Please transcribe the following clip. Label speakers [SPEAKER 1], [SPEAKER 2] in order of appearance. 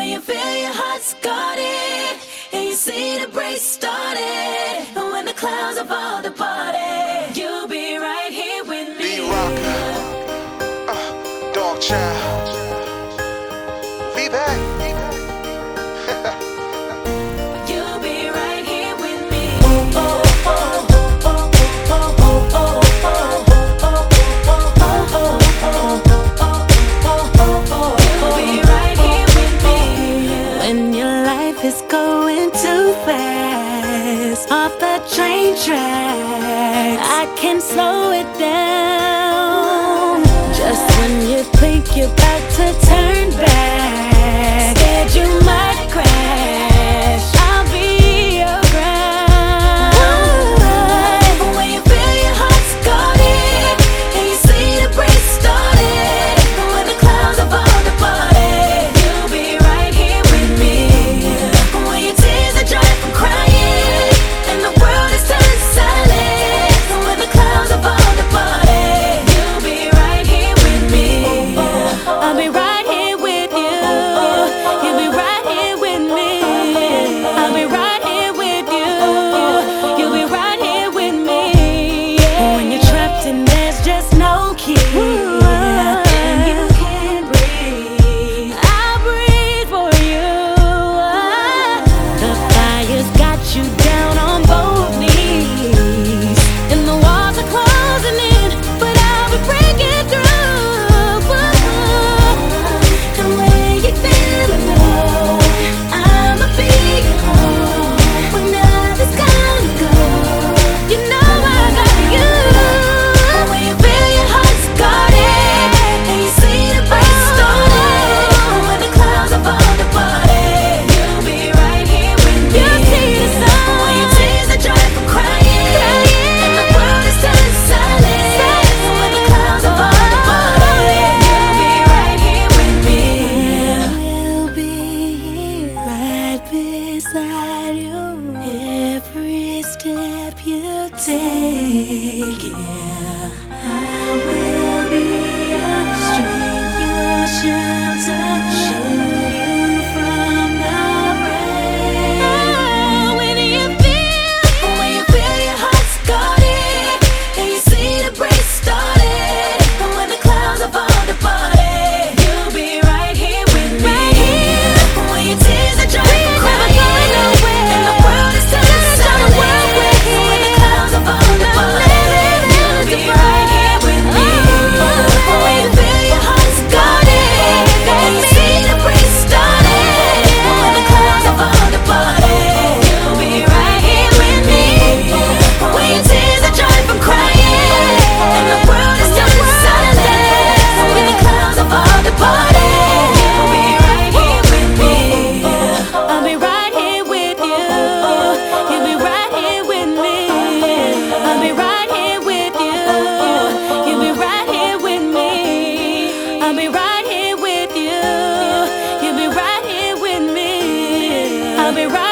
[SPEAKER 1] When you feel your heart's guarded and you see the break started. And when the clouds have all departed, you'll be right here with me.
[SPEAKER 2] B-Rock. Uh, dog child.
[SPEAKER 1] is off the train tracks. I can slow it down. Just when you think you're about to turn back, scared you might crash. take it. I'll be right